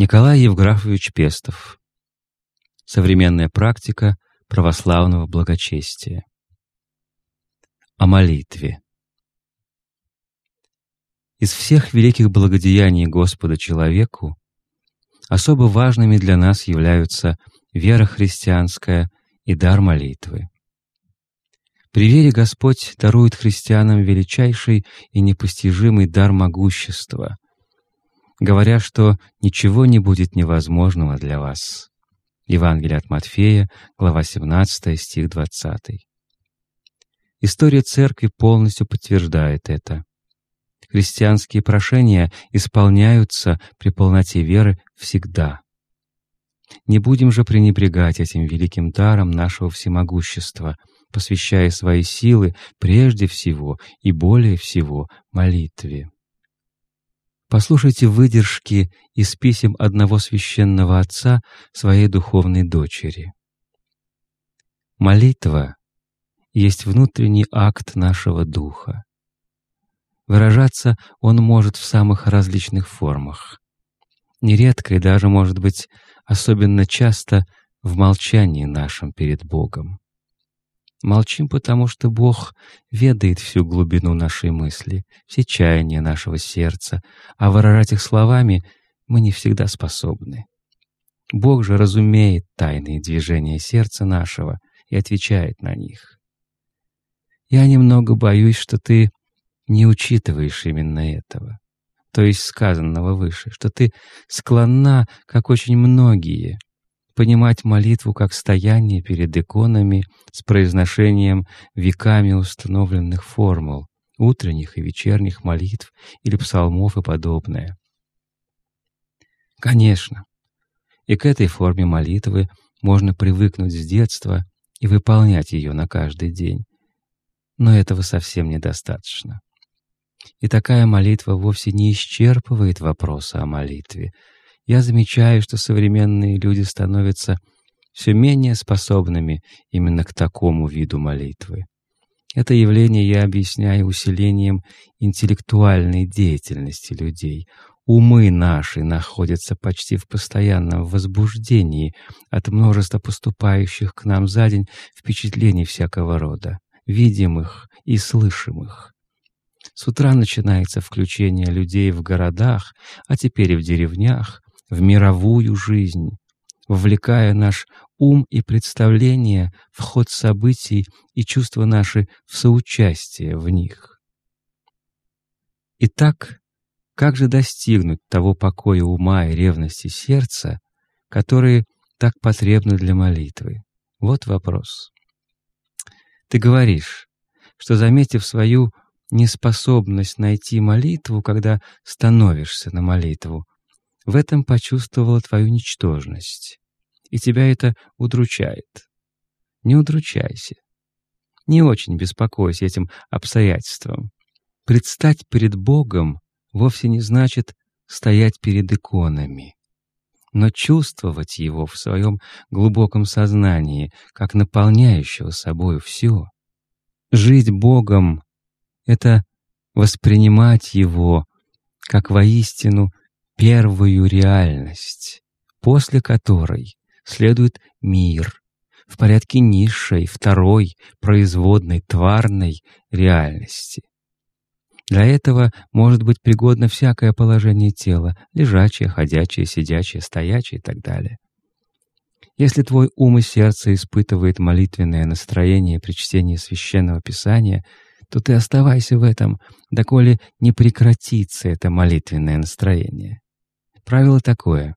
Николай Евграфович Пестов. Современная практика православного благочестия. О молитве. Из всех великих благодеяний Господа человеку особо важными для нас являются вера христианская и дар молитвы. При вере Господь дарует христианам величайший и непостижимый дар могущества, говоря, что ничего не будет невозможного для вас. Евангелие от Матфея, глава 17, стих 20. История Церкви полностью подтверждает это. Христианские прошения исполняются при полноте веры всегда. Не будем же пренебрегать этим великим даром нашего всемогущества — посвящая свои силы прежде всего и более всего молитве. Послушайте выдержки из писем одного священного отца своей духовной дочери. Молитва есть внутренний акт нашего духа. Выражаться он может в самых различных формах. Нередко и даже, может быть, особенно часто в молчании нашем перед Богом. Молчим, потому что Бог ведает всю глубину нашей мысли, все чаяния нашего сердца, а выражать их словами мы не всегда способны. Бог же разумеет тайные движения сердца нашего и отвечает на них. Я немного боюсь, что ты не учитываешь именно этого, то есть сказанного выше, что ты склонна, как очень многие, понимать молитву как стояние перед иконами с произношением веками установленных формул, утренних и вечерних молитв или псалмов и подобное. Конечно, и к этой форме молитвы можно привыкнуть с детства и выполнять ее на каждый день. Но этого совсем недостаточно. И такая молитва вовсе не исчерпывает вопроса о молитве — я замечаю, что современные люди становятся все менее способными именно к такому виду молитвы. Это явление я объясняю усилением интеллектуальной деятельности людей. Умы наши находятся почти в постоянном возбуждении от множества поступающих к нам за день впечатлений всякого рода, видимых и слышимых. С утра начинается включение людей в городах, а теперь и в деревнях, в мировую жизнь, вовлекая наш ум и представление в ход событий и чувства наши в соучастие в них. Итак, как же достигнуть того покоя ума и ревности сердца, которые так потребны для молитвы? Вот вопрос. Ты говоришь, что, заметив свою неспособность найти молитву, когда становишься на молитву, в этом почувствовала твою ничтожность, и тебя это удручает. Не удручайся. Не очень беспокойся этим обстоятельством. Предстать перед Богом вовсе не значит стоять перед иконами, но чувствовать Его в своем глубоком сознании, как наполняющего собой все. Жить Богом — это воспринимать Его как воистину первую реальность, после которой следует мир в порядке низшей, второй, производной, тварной реальности. Для этого может быть пригодно всякое положение тела, лежачее, ходячее, сидячее, стоячее и так далее. Если твой ум и сердце испытывает молитвенное настроение при чтении Священного Писания, то ты оставайся в этом, доколе не прекратится это молитвенное настроение. Правило такое.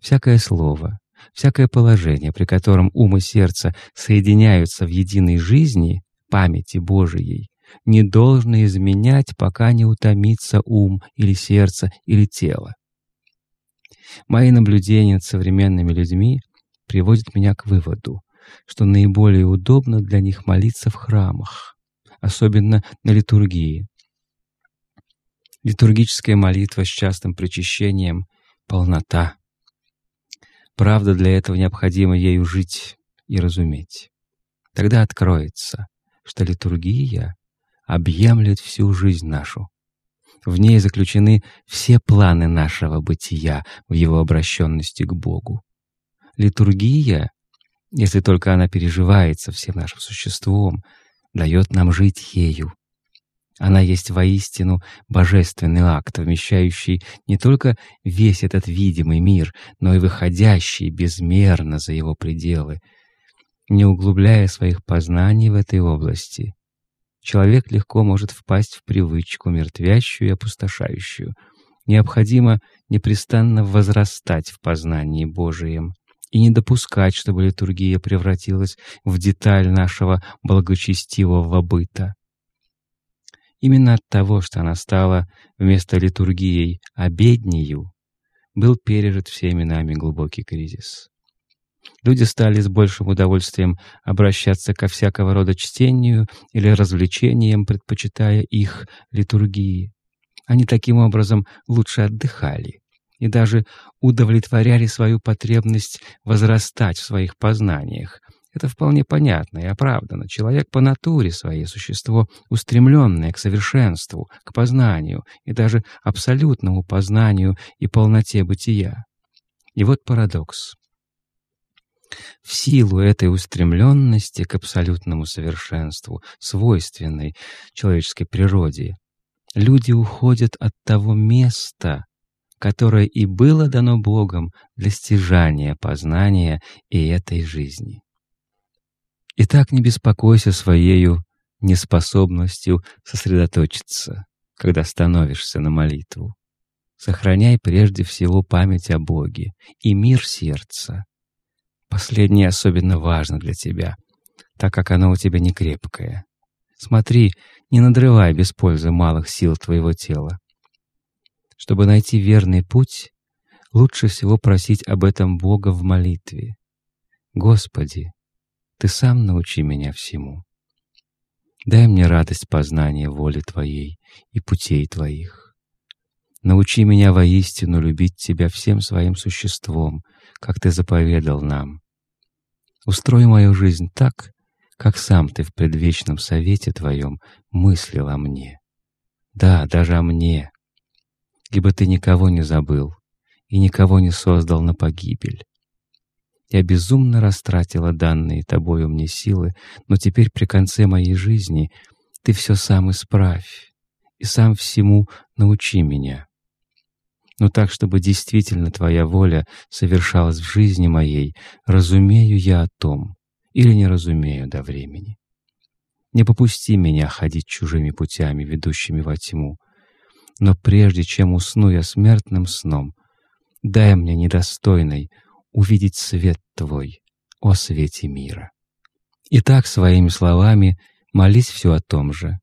Всякое слово, всякое положение, при котором ум и сердце соединяются в единой жизни, памяти Божией, не должно изменять, пока не утомится ум или сердце или тело. Мои наблюдения над современными людьми приводят меня к выводу, что наиболее удобно для них молиться в храмах, особенно на литургии, Литургическая молитва с частым причащением — полнота. Правда, для этого необходимо ею жить и разуметь. Тогда откроется, что литургия объемлет всю жизнь нашу, В ней заключены все планы нашего бытия в его обращенности к Богу. Литургия, если только она переживается всем нашим существом, дает нам жить ею. Она есть воистину божественный акт, вмещающий не только весь этот видимый мир, но и выходящий безмерно за его пределы. Не углубляя своих познаний в этой области, человек легко может впасть в привычку мертвящую и опустошающую. Необходимо непрестанно возрастать в познании Божием и не допускать, чтобы литургия превратилась в деталь нашего благочестивого быта. Именно от того, что она стала вместо литургией обеднею, был пережит всеми нами глубокий кризис. Люди стали с большим удовольствием обращаться ко всякого рода чтению или развлечениям, предпочитая их литургии. Они таким образом лучше отдыхали и даже удовлетворяли свою потребность возрастать в своих познаниях. Это вполне понятно и оправдано. Человек по натуре своей существо, устремленное к совершенству, к познанию и даже абсолютному познанию и полноте бытия. И вот парадокс. В силу этой устремленности к абсолютному совершенству, свойственной человеческой природе, люди уходят от того места, которое и было дано Богом для стяжания познания и этой жизни. Итак, не беспокойся своею неспособностью сосредоточиться, когда становишься на молитву. Сохраняй прежде всего память о Боге и мир сердца, Последнее особенно важно для тебя, так как оно у тебя не крепкое. Смотри, не надрывай без пользы малых сил твоего тела. Чтобы найти верный путь, лучше всего просить об этом Бога в молитве. «Господи, Ты сам научи меня всему. Дай мне радость познания воли Твоей и путей Твоих. Научи меня воистину любить Тебя всем своим существом, как Ты заповедал нам. Устрой мою жизнь так, как сам Ты в предвечном совете Твоем мыслил о мне. Да, даже о мне. Ибо Ты никого не забыл и никого не создал на погибель. Я безумно растратила данные Тобою мне силы, но теперь при конце моей жизни Ты все сам исправь и сам всему научи меня но так, чтобы действительно Твоя воля совершалась в жизни моей, разумею я о том или не разумею до времени. Не попусти меня ходить чужими путями, ведущими во тьму, но прежде чем усну я смертным сном, дай мне недостойной увидеть свет Твой, о свете мира. И так своими словами молись все о том же.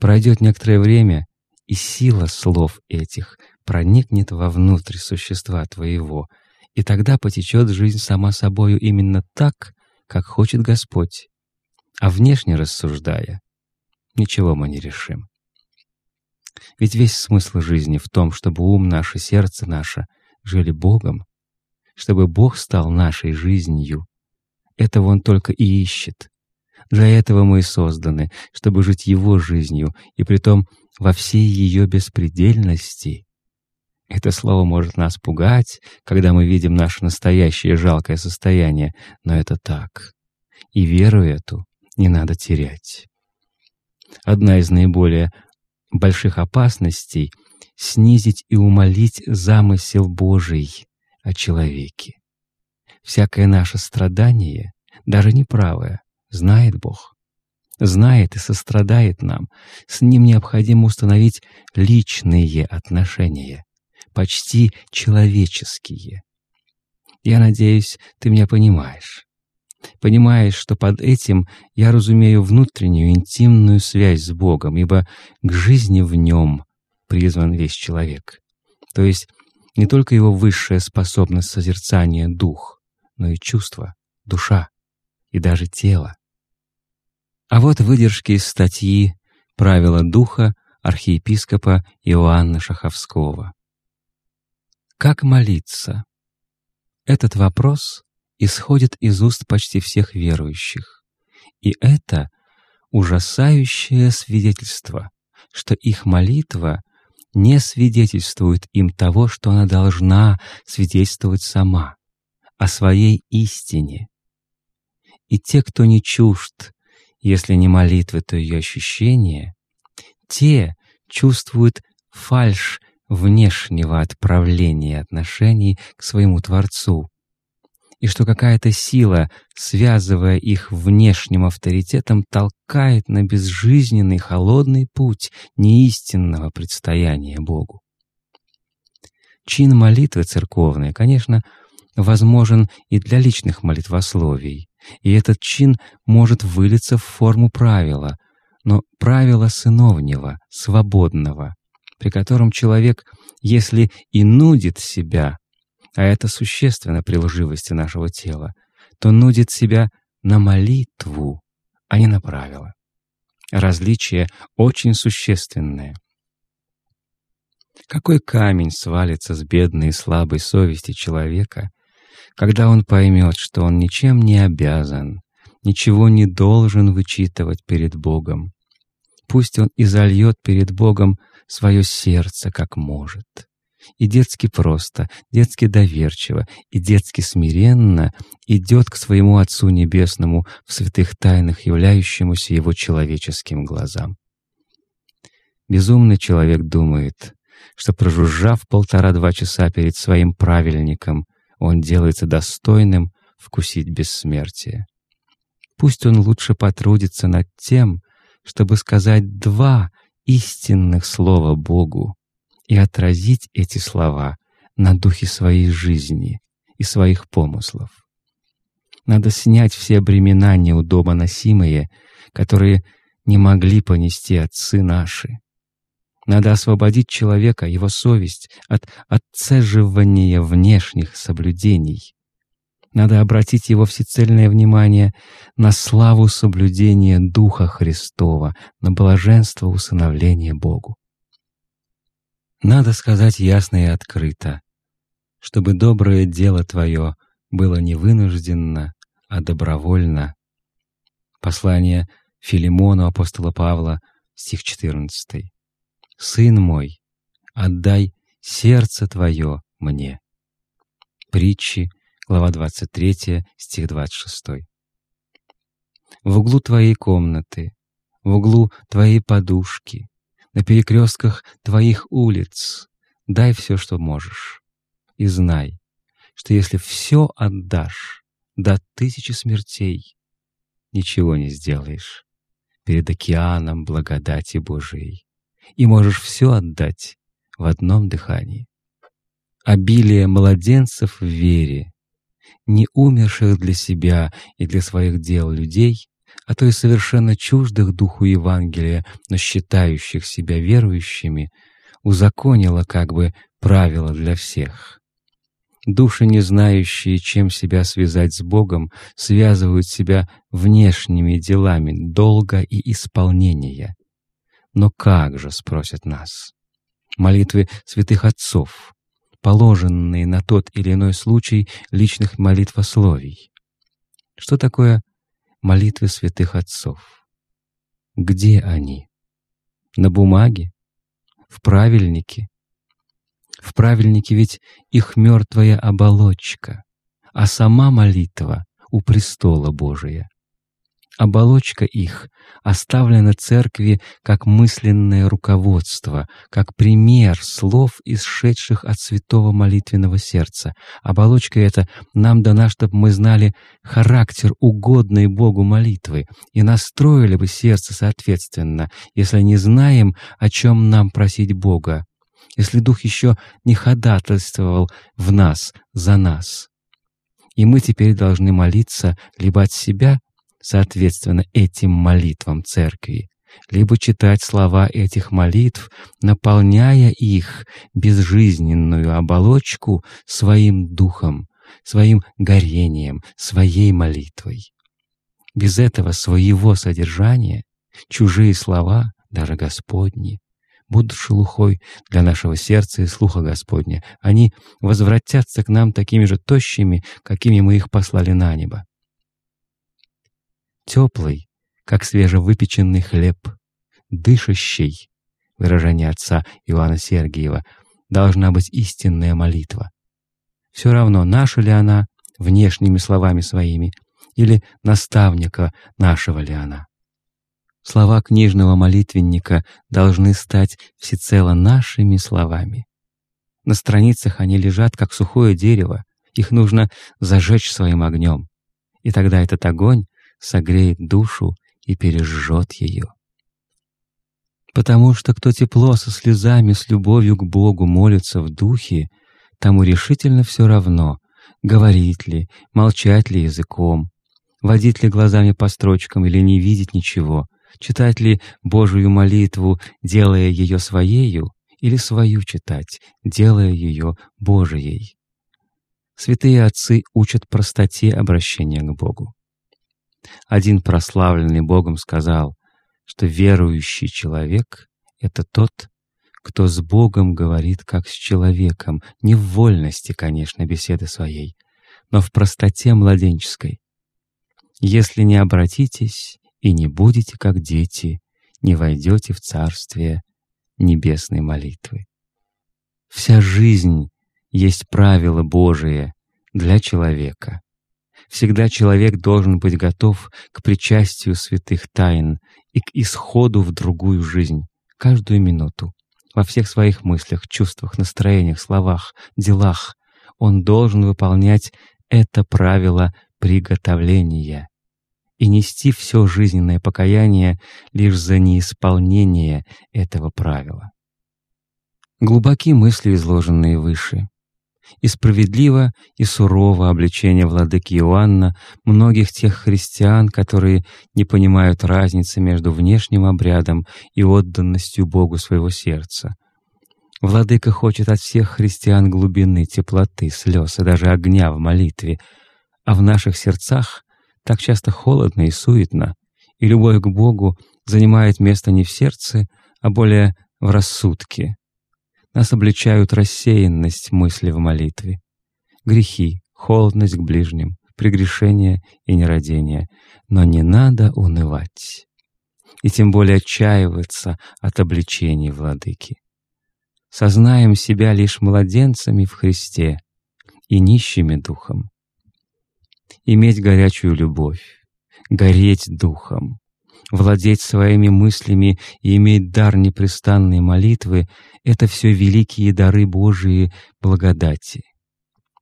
Пройдет некоторое время, и сила слов этих проникнет вовнутрь существа твоего, и тогда потечет жизнь сама собою именно так, как хочет Господь. А внешне рассуждая, ничего мы не решим. Ведь весь смысл жизни в том, чтобы ум наш и сердце наше жили Богом, чтобы Бог стал нашей жизнью. Этого Он только и ищет. Для этого мы и созданы, чтобы жить Его жизнью, и притом во всей ее беспредельности. Это слово может нас пугать, когда мы видим наше настоящее жалкое состояние, но это так. И веру эту не надо терять. Одна из наиболее больших опасностей — снизить и умолить замысел Божий о человеке. Всякое наше страдание, даже неправое, знает Бог знает и сострадает нам. С ним необходимо установить личные отношения, почти человеческие. Я надеюсь, ты меня понимаешь. Понимаешь, что под этим я разумею внутреннюю интимную связь с Богом, ибо к жизни в нем призван весь человек. То есть не только его высшая способность созерцания — дух, но и чувство, душа и даже тело. А вот выдержки из статьи «Правила духа» архиепископа Иоанна Шаховского. Как молиться? Этот вопрос исходит из уст почти всех верующих. И это ужасающее свидетельство что их молитва не свидетельствует им того, что она должна свидетельствовать сама, о своей истине. И те, кто не чужд, если не молитвы, то ее ощущения, те чувствуют фальшь внешнего отправления отношений к своему Творцу, и что какая-то сила, связывая их внешним авторитетом, толкает на безжизненный холодный путь неистинного предстояния Богу. Чин молитвы церковной, конечно, возможен и для личных молитвословий, и этот чин может вылиться в форму правила, но правила сыновнего, свободного, при котором человек, если и нудит себя, а это существенно при лживости нашего тела, то нудит себя на молитву, а не на правила. Различие очень существенное. Какой камень свалится с бедной и слабой совести человека, когда он поймет, что он ничем не обязан, ничего не должен вычитывать перед Богом. Пусть он изольет перед Богом свое сердце как может и детски просто, детски доверчиво и детски смиренно идет к своему Отцу Небесному в святых тайнах, являющемуся его человеческим глазам. Безумный человек думает, что, прожужжав полтора-два часа перед своим правильником, он делается достойным вкусить бессмертие. Пусть он лучше потрудится над тем, чтобы сказать два истинных слова Богу, и отразить эти слова на духе своей жизни и своих помыслов. Надо снять все бремена неудобоносимые, которые не могли понести отцы наши. Надо освободить человека, его совесть от отцеживания внешних соблюдений. Надо обратить его всецельное внимание на славу соблюдения Духа Христова, на блаженство усыновления Богу. Надо сказать ясно и открыто, чтобы доброе дело твое было не вынужденно, а добровольно. Послание Филимону апостола Павла, стих 14. «Сын мой, отдай сердце твое мне». Притчи, глава 23, стих 26. В углу твоей комнаты, в углу твоей подушки, на перекрестках твоих улиц. Дай все, что можешь. И знай, что если все отдашь до тысячи смертей, ничего не сделаешь перед океаном благодати Божией. И можешь все отдать в одном дыхании. Обилие младенцев в вере, не умерших для себя и для своих дел людей, а то и совершенно чуждых духу Евангелия, но считающих себя верующими, узаконила как бы правила для всех. Души, не знающие, чем себя связать с Богом, связывают себя внешними делами долга и исполнения. Но как же, спросят нас, молитвы святых отцов, положенные на тот или иной случай личных молитвословий? Что такое молитвы святых отцов. Где они? На бумаге? В правильнике? В правильнике ведь их мертвая оболочка, а сама молитва у престола Божия. Оболочка их оставлена церкви как мысленное руководство, как пример слов, исшедших от святого молитвенного сердца. Оболочка эта нам дана, чтобы мы знали характер угодной Богу молитвы и настроили бы сердце соответственно, если не знаем, о чем нам просить Бога, если Дух еще не ходатайствовал в нас, за нас. И мы теперь должны молиться либо от себя, соответственно этим молитвам церкви, либо читать слова этих молитв, наполняя их безжизненную оболочку своим духом, своим горением, своей молитвой. Без этого своего содержания чужие слова, даже Господни, будут шелухой для нашего сердца и слуха Господня. Они возвратятся к нам такими же тощими, какими мы их послали на небо теплый, как свежевыпеченный хлеб, дышащий, выражение отца Иоанна Сергиева, должна быть истинная молитва. Все равно, наша ли она, внешними словами своими, или наставника нашего ли она. Слова книжного молитвенника должны стать всецело нашими словами. На страницах они лежат, как сухое дерево, их нужно зажечь своим огнем, и тогда этот огонь согреет душу и пережжет ее. Потому что кто тепло со слезами, с любовью к Богу молится в духе, тому решительно все равно, говорить ли, молчать ли языком, водить ли глазами по строчкам или не видеть ничего, читать ли Божию молитву, делая ее своею, или свою читать, делая ее Божией. Святые отцы учат простоте обращения к Богу. Один прославленный Богом сказал, что верующий человек — это тот, кто с Богом говорит как с человеком, не в вольности, конечно, беседы своей, но в простоте младенческой. Если не обратитесь и не будете как дети, не войдете в Царствие небесной молитвы. Вся жизнь есть правило Божие для человека. Всегда человек должен быть готов к причастию святых тайн и к исходу в другую жизнь, каждую минуту, во всех своих мыслях, чувствах, настроениях, словах, делах. Он должен выполнять это правило приготовления и нести все жизненное покаяние лишь за неисполнение этого правила. Глубоки мысли, изложенные выше и справедливо и сурово обличение владыки Иоанна многих тех христиан, которые не понимают разницы между внешним обрядом и отданностью Богу своего сердца. Владыка хочет от всех христиан глубины, теплоты, слез и даже огня в молитве, а в наших сердцах так часто холодно и суетно, и любовь к Богу занимает место не в сердце, а более в рассудке, нас обличают рассеянность мысли в молитве, грехи, холодность к ближним, прегрешение и нерадение. Но не надо унывать, и тем более отчаиваться от обличений владыки. Сознаем себя лишь младенцами в Христе и нищими духом. Иметь горячую любовь, гореть духом, владеть своими мыслями и иметь дар непрестанной молитвы — это все великие дары Божии благодати,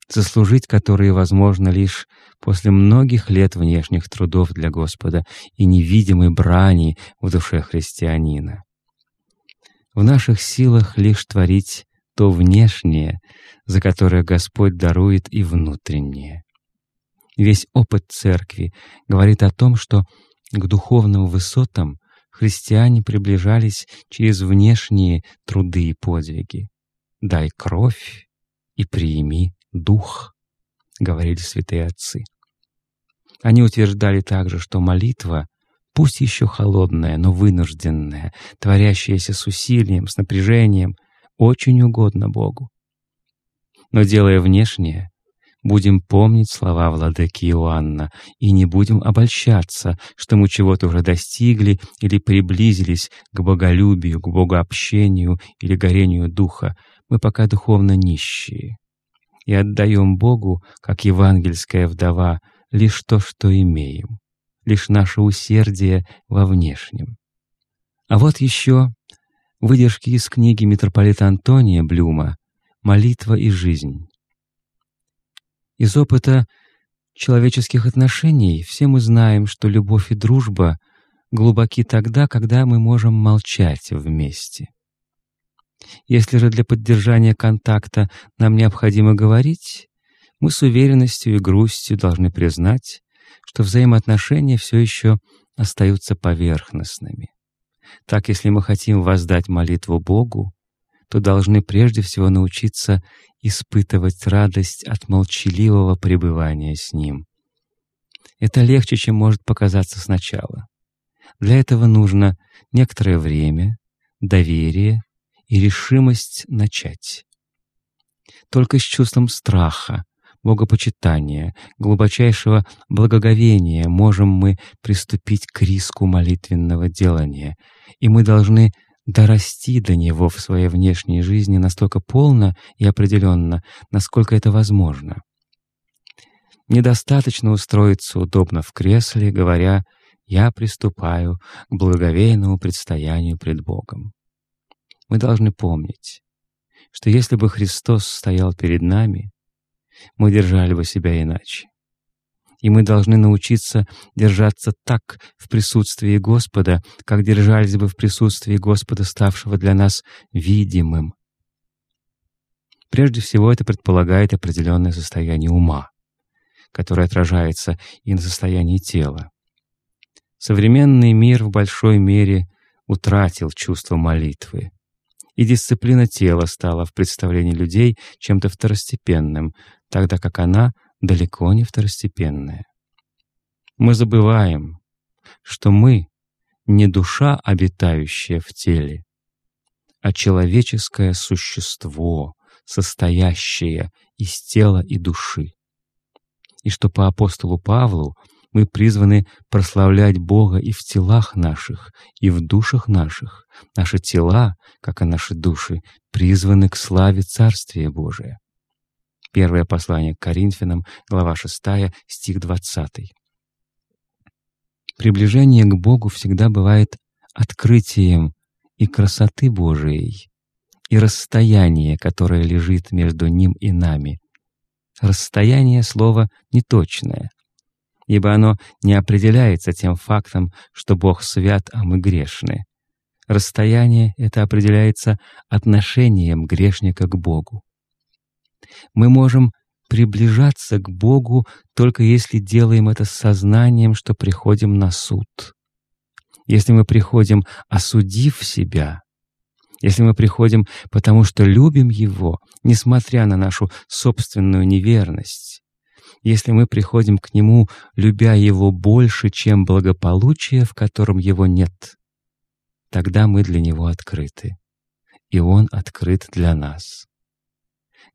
заслужить которые возможно лишь после многих лет внешних трудов для Господа и невидимой брани в душе христианина. В наших силах лишь творить то внешнее, за которое Господь дарует и внутреннее. Весь опыт Церкви говорит о том, что к духовным высотам христиане приближались через внешние труды и подвиги. «Дай кровь и приими дух», — говорили святые отцы. Они утверждали также, что молитва, пусть еще холодная, но вынужденная, творящаяся с усилием, с напряжением, очень угодна Богу. Но делая внешнее, Будем помнить слова владыки Иоанна и не будем обольщаться, что мы чего-то уже достигли или приблизились к боголюбию, к богообщению или горению духа. Мы пока духовно нищие. И отдаем Богу, как евангельская вдова, лишь то, что имеем, лишь наше усердие во внешнем. А вот еще выдержки из книги митрополита Антония Блюма «Молитва и жизнь». Из опыта человеческих отношений все мы знаем, что любовь и дружба глубоки тогда, когда мы можем молчать вместе. Если же для поддержания контакта нам необходимо говорить, мы с уверенностью и грустью должны признать, что взаимоотношения все еще остаются поверхностными. Так, если мы хотим воздать молитву Богу, то должны прежде всего научиться испытывать радость от молчаливого пребывания с Ним. Это легче, чем может показаться сначала. Для этого нужно некоторое время, доверие и решимость начать. Только с чувством страха, богопочитания, глубочайшего благоговения можем мы приступить к риску молитвенного делания, и мы должны дорасти до Него в своей внешней жизни настолько полно и определенно, насколько это возможно. Недостаточно устроиться удобно в кресле, говоря «я приступаю к благоговейному предстоянию пред Богом». Мы должны помнить, что если бы Христос стоял перед нами, мы держали бы себя иначе. И мы должны научиться держаться так в присутствии Господа, как держались бы в присутствии Господа, ставшего для нас видимым. Прежде всего, это предполагает определенное состояние ума, которое отражается и на состоянии тела. Современный мир в большой мере утратил чувство молитвы, и дисциплина тела стала в представлении людей чем-то второстепенным, тогда как она далеко не второстепенная. Мы забываем, что мы не душа, обитающая в теле, а человеческое существо, состоящее из тела и души. И что по апостолу Павлу мы призваны прославлять Бога и в телах наших, и в душах наших. Наши тела, как и наши души, призваны к славе Царствия Божия. Первое послание к Коринфянам, глава 6, стих 20. Приближение к Богу всегда бывает открытием и красоты Божией, и расстояние, которое лежит между Ним и нами. Расстояние — слово неточное, ибо оно не определяется тем фактом, что Бог свят, а мы грешны. Расстояние это определяется отношением грешника к Богу. Мы можем приближаться к Богу только если делаем это с сознанием, что приходим на суд. Если мы приходим, осудив себя, если мы приходим, потому что любим Его, несмотря на нашу собственную неверность, если мы приходим к Нему, любя Его больше, чем благополучие, в котором Его нет, тогда мы для Него открыты, и Он открыт для нас.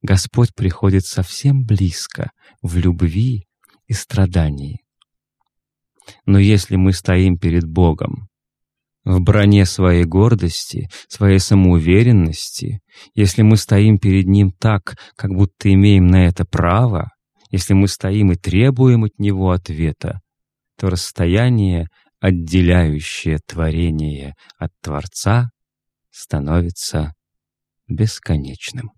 Господь приходит совсем близко, в любви и страдании. Но если мы стоим перед Богом, в броне своей гордости, своей самоуверенности, если мы стоим перед Ним так, как будто имеем на это право, если мы стоим и требуем от него ответа, то расстояние, отделяющее творение от Творца, становится бесконечным.